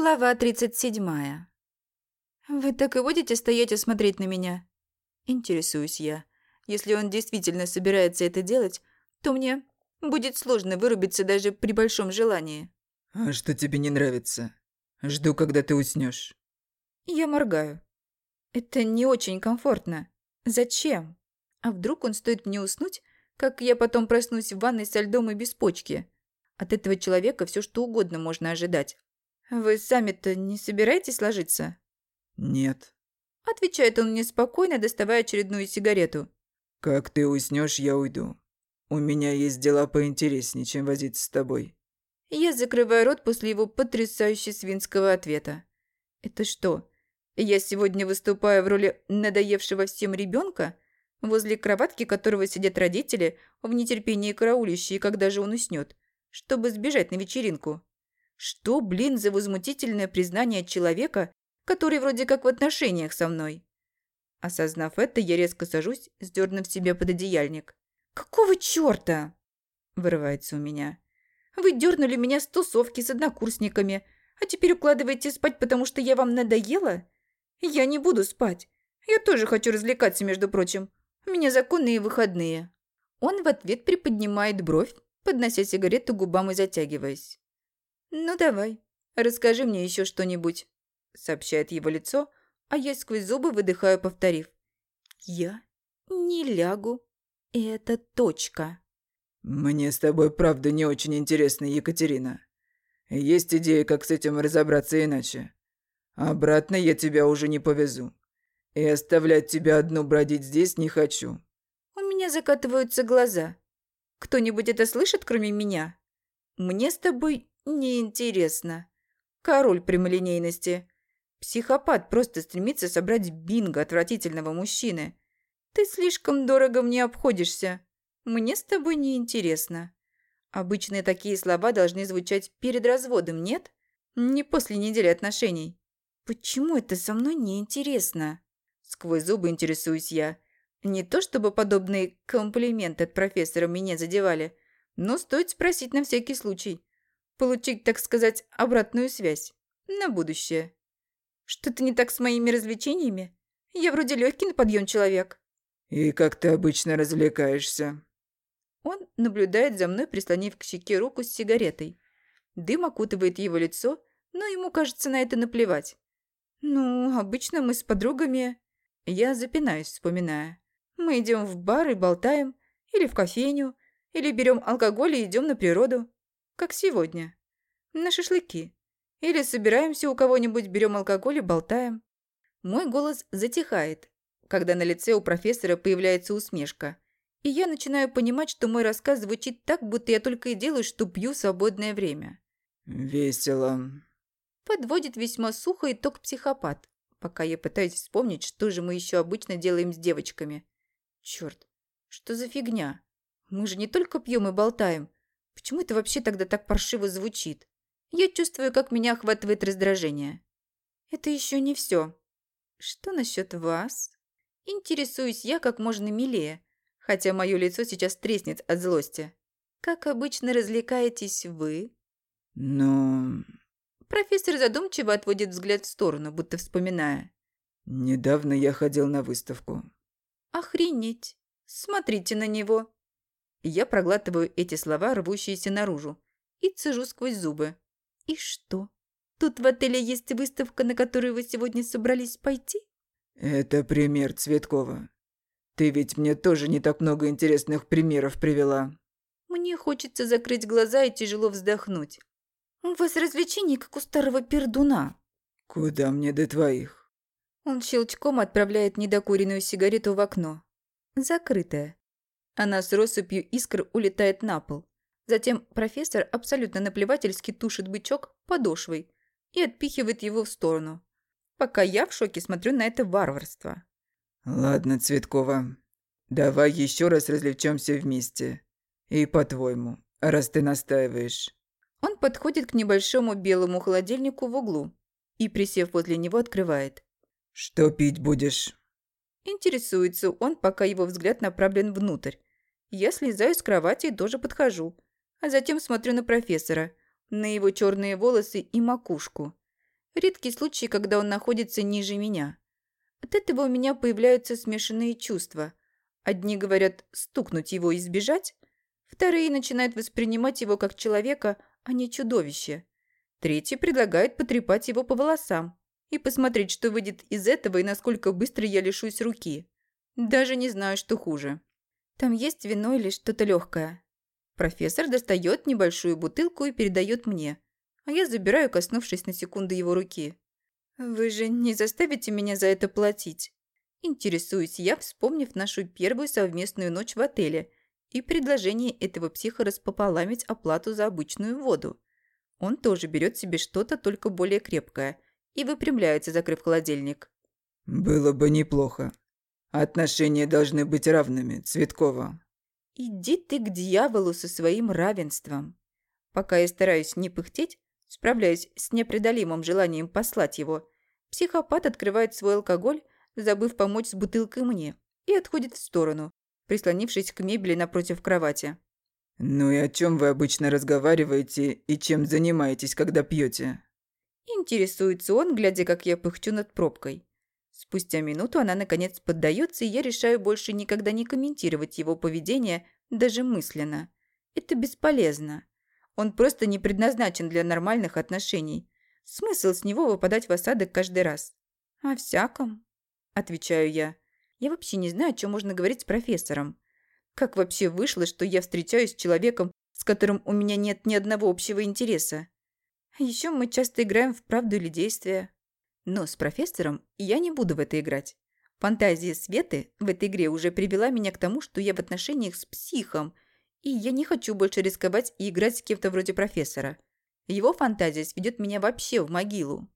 Глава 37. «Вы так и будете стоять и смотреть на меня?» Интересуюсь я. Если он действительно собирается это делать, то мне будет сложно вырубиться даже при большом желании. «А что тебе не нравится? Жду, когда ты уснешь. Я моргаю. Это не очень комфортно. Зачем? А вдруг он стоит мне уснуть, как я потом проснусь в ванной со льдом и без почки? От этого человека все что угодно можно ожидать. «Вы сами-то не собираетесь ложиться?» «Нет». Отвечает он мне спокойно, доставая очередную сигарету. «Как ты уснешь, я уйду. У меня есть дела поинтереснее, чем возиться с тобой». Я закрываю рот после его потрясающе свинского ответа. «Это что, я сегодня выступаю в роли надоевшего всем ребенка, возле кроватки которого сидят родители, в нетерпении караулищие, когда же он уснет, чтобы сбежать на вечеринку?» Что, блин, за возмутительное признание человека, который вроде как в отношениях со мной? Осознав это, я резко сажусь, сдернув себе под одеяльник. «Какого чёрта?» – вырывается у меня. «Вы дернули меня с тусовки с однокурсниками, а теперь укладываете спать, потому что я вам надоела? Я не буду спать. Я тоже хочу развлекаться, между прочим. У меня законные выходные». Он в ответ приподнимает бровь, поднося сигарету к губам и затягиваясь. «Ну давай, расскажи мне еще что-нибудь», – сообщает его лицо, а я сквозь зубы выдыхаю, повторив. «Я не лягу. Это точка». «Мне с тобой правда не очень интересно, Екатерина. Есть идея, как с этим разобраться иначе. Обратно я тебя уже не повезу. И оставлять тебя одну бродить здесь не хочу». У меня закатываются глаза. Кто-нибудь это слышит, кроме меня? Мне с тобой Неинтересно. Король прямолинейности. Психопат просто стремится собрать бинго отвратительного мужчины. Ты слишком дорого мне обходишься. Мне с тобой неинтересно. Обычные такие слова должны звучать перед разводом, нет? Не после недели отношений. Почему это со мной неинтересно? Сквозь зубы интересуюсь я. Не то чтобы подобные комплименты от профессора меня задевали, но стоит спросить на всякий случай. Получить, так сказать, обратную связь. На будущее. Что-то не так с моими развлечениями? Я вроде легкий на подъем человек. И как ты обычно развлекаешься? Он наблюдает за мной, прислонив к щеке руку с сигаретой. Дым окутывает его лицо, но ему кажется на это наплевать. Ну, обычно мы с подругами... Я запинаюсь, вспоминая. Мы идем в бар и болтаем, или в кофейню, или берем алкоголь и идем на природу. Как сегодня. На шашлыки. Или собираемся у кого-нибудь, берем алкоголь и болтаем. Мой голос затихает, когда на лице у профессора появляется усмешка. И я начинаю понимать, что мой рассказ звучит так, будто я только и делаю, что пью свободное время. «Весело». Подводит весьма сухо итог психопат, пока я пытаюсь вспомнить, что же мы еще обычно делаем с девочками. Черт, что за фигня? Мы же не только пьем и болтаем, Почему это вообще тогда так паршиво звучит? Я чувствую, как меня охватывает раздражение. Это еще не все. Что насчет вас? Интересуюсь я как можно милее, хотя мое лицо сейчас треснет от злости. Как обычно развлекаетесь вы? Ну... Профессор задумчиво отводит взгляд в сторону, будто вспоминая. Недавно я ходил на выставку. Охренеть. Смотрите на него. Я проглатываю эти слова, рвущиеся наружу, и цежу сквозь зубы. «И что? Тут в отеле есть выставка, на которую вы сегодня собрались пойти?» «Это пример Цветкова. Ты ведь мне тоже не так много интересных примеров привела». Мне хочется закрыть глаза и тяжело вздохнуть. «У вас развлечений, как у старого пердуна». «Куда мне до твоих?» Он щелчком отправляет недокуренную сигарету в окно. Закрытое. Она с россыпью искр улетает на пол. Затем профессор абсолютно наплевательски тушит бычок подошвой и отпихивает его в сторону. Пока я в шоке смотрю на это варварство. «Ладно, Цветкова, давай еще раз развлечемся вместе. И по-твоему, раз ты настаиваешь». Он подходит к небольшому белому холодильнику в углу и, присев возле него, открывает. «Что пить будешь?» Интересуется он, пока его взгляд направлен внутрь, я слезаю с кровати и тоже подхожу, а затем смотрю на профессора, на его черные волосы и макушку. Редкий случай, когда он находится ниже меня. От этого у меня появляются смешанные чувства. Одни говорят стукнуть его и сбежать, вторые начинают воспринимать его как человека, а не чудовище. Третьи предлагают потрепать его по волосам и посмотреть, что выйдет из этого и насколько быстро я лишусь руки. Даже не знаю, что хуже. Там есть вино или что-то легкое. Профессор достает небольшую бутылку и передает мне, а я забираю, коснувшись на секунду его руки. «Вы же не заставите меня за это платить?» Интересуюсь я, вспомнив нашу первую совместную ночь в отеле и предложение этого психа распополамить оплату за обычную воду. Он тоже берет себе что-то, только более крепкое, и выпрямляется, закрыв холодильник. «Было бы неплохо. Отношения должны быть равными, Цветкова». «Иди ты к дьяволу со своим равенством». Пока я стараюсь не пыхтеть, справляясь с непреодолимым желанием послать его, психопат открывает свой алкоголь, забыв помочь с бутылкой мне, и отходит в сторону, прислонившись к мебели напротив кровати. «Ну и о чем вы обычно разговариваете и чем занимаетесь, когда пьете?» Интересуется он, глядя, как я пыхчу над пробкой. Спустя минуту она, наконец, поддается, и я решаю больше никогда не комментировать его поведение, даже мысленно. Это бесполезно. Он просто не предназначен для нормальных отношений. Смысл с него выпадать в осадок каждый раз. «О всяком», – отвечаю я. Я вообще не знаю, о чем можно говорить с профессором. Как вообще вышло, что я встречаюсь с человеком, с которым у меня нет ни одного общего интереса? Еще мы часто играем в правду или действие. Но с профессором я не буду в это играть. Фантазия Светы в этой игре уже привела меня к тому, что я в отношениях с психом, и я не хочу больше рисковать и играть с кем-то вроде профессора. Его фантазия сведет меня вообще в могилу.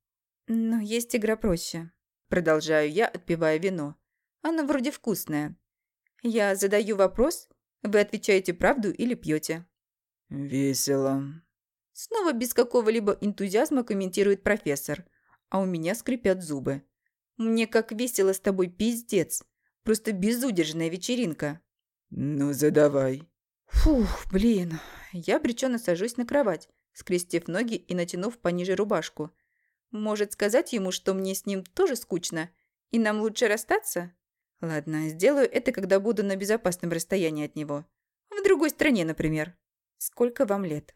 Но есть игра проще. Продолжаю я, отпивая вино. Оно вроде вкусное. Я задаю вопрос, вы отвечаете правду или пьете. «Весело». Снова без какого-либо энтузиазма комментирует профессор, а у меня скрипят зубы. Мне как весело с тобой, пиздец. Просто безудержная вечеринка. «Ну, задавай». Фух, блин. Я обреченно сажусь на кровать, скрестив ноги и натянув пониже рубашку. Может сказать ему, что мне с ним тоже скучно, и нам лучше расстаться? Ладно, сделаю это, когда буду на безопасном расстоянии от него. В другой стране, например. Сколько вам лет?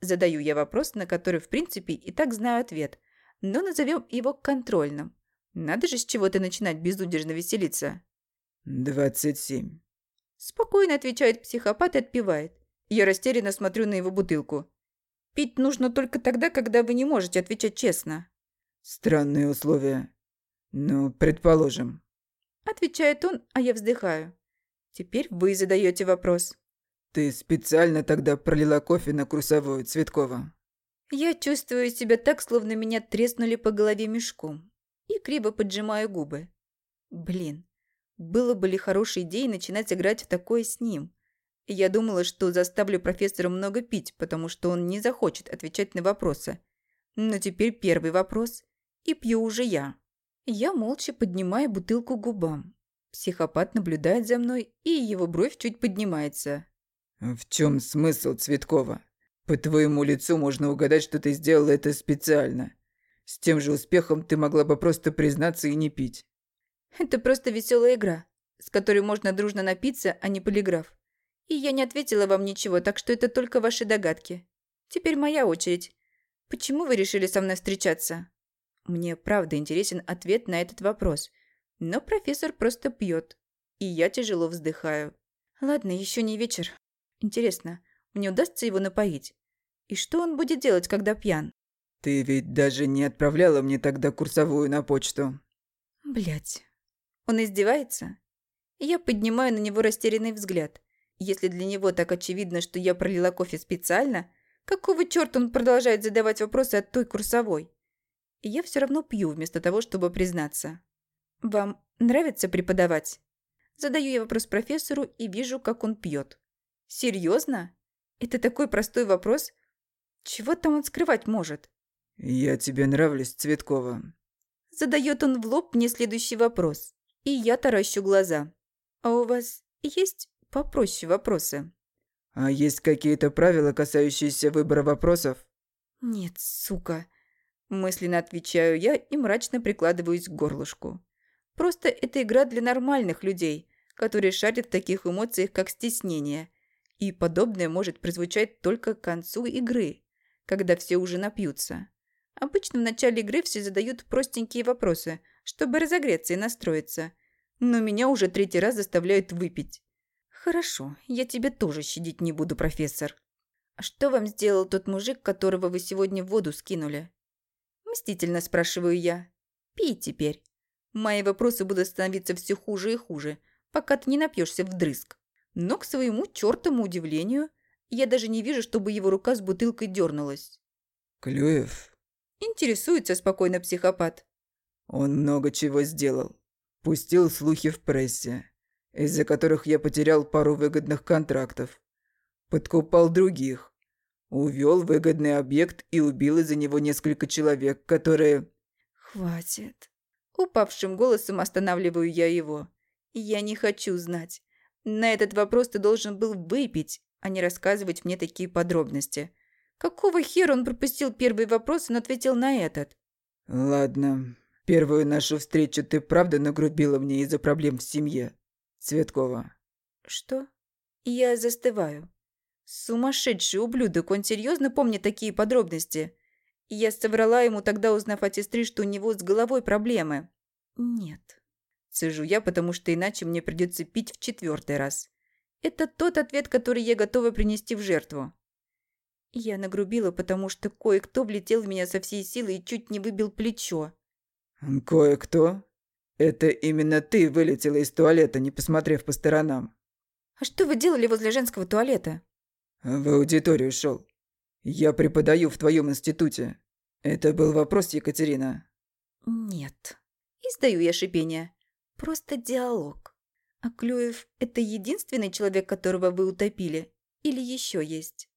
Задаю я вопрос, на который, в принципе, и так знаю ответ. Но назовем его контрольным. Надо же с чего-то начинать безудержно веселиться. «Двадцать семь». Спокойно отвечает психопат и отпивает. Я растерянно смотрю на его бутылку. Пить нужно только тогда, когда вы не можете отвечать честно. Странные условия. Ну, предположим. Отвечает он, а я вздыхаю. Теперь вы задаете вопрос. Ты специально тогда пролила кофе на курсовую, Цветкова? Я чувствую себя так, словно меня треснули по голове мешком. И криво поджимаю губы. Блин, было бы ли хорошей идеей начинать играть в такое с ним? Я думала, что заставлю профессора много пить, потому что он не захочет отвечать на вопросы. Но теперь первый вопрос. И пью уже я. Я молча поднимаю бутылку губам. Психопат наблюдает за мной, и его бровь чуть поднимается. «В чем смысл, Цветкова? По твоему лицу можно угадать, что ты сделала это специально. С тем же успехом ты могла бы просто признаться и не пить». «Это просто веселая игра, с которой можно дружно напиться, а не полиграф. И я не ответила вам ничего, так что это только ваши догадки. Теперь моя очередь. Почему вы решили со мной встречаться?» Мне правда интересен ответ на этот вопрос. Но профессор просто пьет. И я тяжело вздыхаю. Ладно, еще не вечер. Интересно, мне удастся его напоить? И что он будет делать, когда пьян? Ты ведь даже не отправляла мне тогда курсовую на почту. Блять. Он издевается? Я поднимаю на него растерянный взгляд. Если для него так очевидно, что я пролила кофе специально, какого черта он продолжает задавать вопросы от той курсовой? И я все равно пью, вместо того, чтобы признаться. «Вам нравится преподавать?» Задаю я вопрос профессору и вижу, как он пьет. «Серьезно? Это такой простой вопрос? Чего там он скрывать может?» «Я тебе нравлюсь, Цветкова». Задает он в лоб мне следующий вопрос. И я таращу глаза. «А у вас есть попроще вопросы?» «А есть какие-то правила, касающиеся выбора вопросов?» «Нет, сука. Мысленно отвечаю я и мрачно прикладываюсь к горлышку. Просто это игра для нормальных людей, которые шарят в таких эмоциях, как стеснение. И подобное может прозвучать только к концу игры, когда все уже напьются. Обычно в начале игры все задают простенькие вопросы, чтобы разогреться и настроиться. Но меня уже третий раз заставляют выпить. «Хорошо, я тебе тоже щадить не буду, профессор. А что вам сделал тот мужик, которого вы сегодня в воду скинули?» Мстительно спрашиваю я. «Пей теперь. Мои вопросы будут становиться все хуже и хуже, пока ты не напьешься вдрызг». Но, к своему чертому удивлению, я даже не вижу, чтобы его рука с бутылкой дернулась. «Клюев?» Интересуется спокойно психопат. «Он много чего сделал. Пустил слухи в прессе из-за которых я потерял пару выгодных контрактов. Подкупал других. Увел выгодный объект и убил из-за него несколько человек, которые... «Хватит». Упавшим голосом останавливаю я его. «Я не хочу знать. На этот вопрос ты должен был выпить, а не рассказывать мне такие подробности. Какого хера он пропустил первый вопрос, но ответил на этот?» «Ладно. Первую нашу встречу ты правда нагрубила мне из-за проблем в семье?» Цветкова. Что? Я застываю. Сумасшедший ублюдок, он серьезно помнит такие подробности? Я соврала ему тогда, узнав от сестры, что у него с головой проблемы. Нет. Сижу я, потому что иначе мне придется пить в четвертый раз. Это тот ответ, который я готова принести в жертву. Я нагрубила, потому что кое-кто влетел в меня со всей силы и чуть не выбил плечо. «Кое-кто?» «Это именно ты вылетела из туалета, не посмотрев по сторонам». «А что вы делали возле женского туалета?» «В аудиторию шел. Я преподаю в твоем институте. Это был вопрос, Екатерина?» «Нет». Издаю я шипение. Просто диалог. А Клюев – это единственный человек, которого вы утопили? Или еще есть?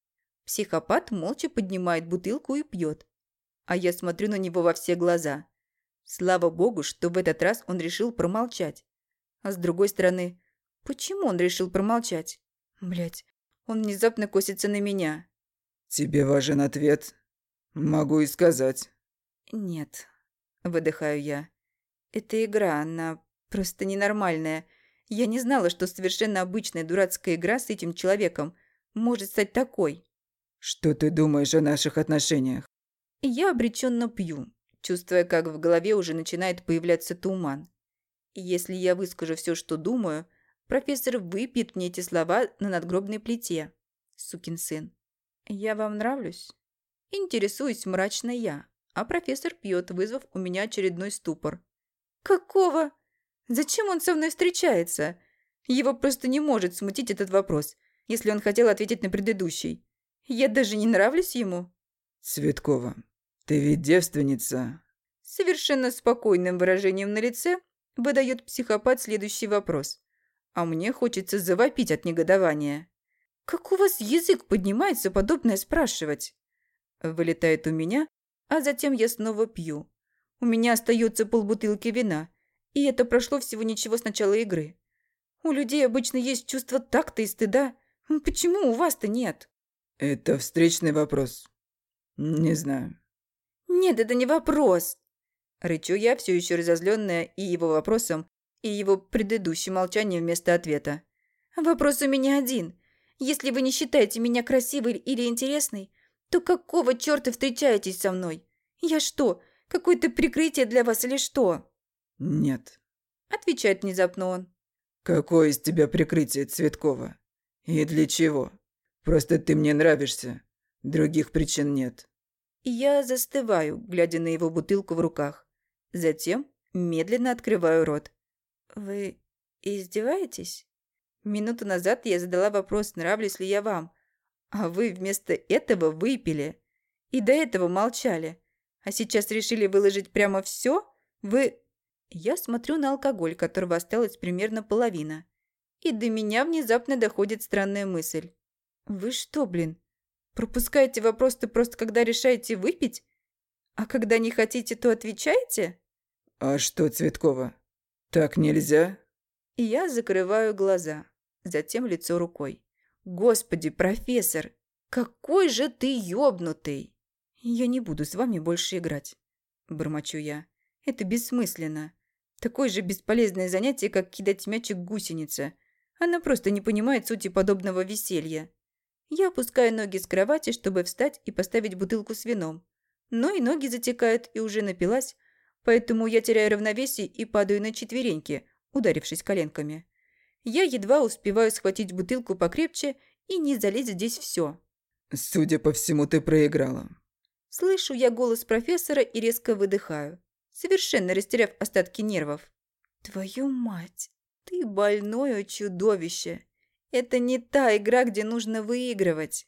Психопат молча поднимает бутылку и пьет. А я смотрю на него во все глаза. Слава богу, что в этот раз он решил промолчать. А с другой стороны, почему он решил промолчать? Блять, он внезапно косится на меня. «Тебе важен ответ? Могу и сказать». «Нет», – выдыхаю я. «Это игра, она просто ненормальная. Я не знала, что совершенно обычная дурацкая игра с этим человеком может стать такой». «Что ты думаешь о наших отношениях?» Я обреченно пью, чувствуя, как в голове уже начинает появляться туман. Если я выскажу все, что думаю, профессор выпьет мне эти слова на надгробной плите. Сукин сын. Я вам нравлюсь? Интересуюсь мрачно я, а профессор пьет, вызвав у меня очередной ступор. Какого? Зачем он со мной встречается? Его просто не может смутить этот вопрос, если он хотел ответить на предыдущий. Я даже не нравлюсь ему. Цветкова, «Ты ведь девственница?» Совершенно спокойным выражением на лице выдает психопат следующий вопрос. А мне хочется завопить от негодования. «Как у вас язык поднимается подобное спрашивать?» Вылетает у меня, а затем я снова пью. У меня остается полбутылки вина, и это прошло всего ничего с начала игры. У людей обычно есть чувство такта и стыда. Почему у вас-то нет? Это встречный вопрос. Не знаю. «Нет, это не вопрос!» Рычу я, все еще разозленная и его вопросом, и его предыдущим молчанием вместо ответа. «Вопрос у меня один. Если вы не считаете меня красивой или интересной, то какого черта встречаетесь со мной? Я что, какое-то прикрытие для вас или что?» «Нет», – отвечает внезапно он. «Какое из тебя прикрытие, Цветкова? И для чего? Просто ты мне нравишься. Других причин нет». Я застываю, глядя на его бутылку в руках. Затем медленно открываю рот. «Вы издеваетесь?» Минуту назад я задала вопрос, нравлюсь ли я вам, а вы вместо этого выпили. И до этого молчали. А сейчас решили выложить прямо все? Вы... Я смотрю на алкоголь, которого осталось примерно половина. И до меня внезапно доходит странная мысль. Вы что, блин, Пропускаете вопрос-то просто когда решаете выпить? А когда не хотите, то отвечаете? А что, Цветкова, так нельзя? И я закрываю глаза, затем лицо рукой. Господи, профессор, какой же ты ёбнутый! Я не буду с вами больше играть. бормочу я. «Это бессмысленно. Такое же бесполезное занятие, как кидать мячик гусенице. Она просто не понимает сути подобного веселья. Я опускаю ноги с кровати, чтобы встать и поставить бутылку с вином. Но и ноги затекают, и уже напилась, поэтому я теряю равновесие и падаю на четвереньки, ударившись коленками. Я едва успеваю схватить бутылку покрепче и не залезть здесь все. «Судя по всему, ты проиграла». Слышу я голос профессора и резко выдыхаю, совершенно растеряв остатки нервов. «Твою мать, ты больное чудовище! Это не та игра, где нужно выигрывать!»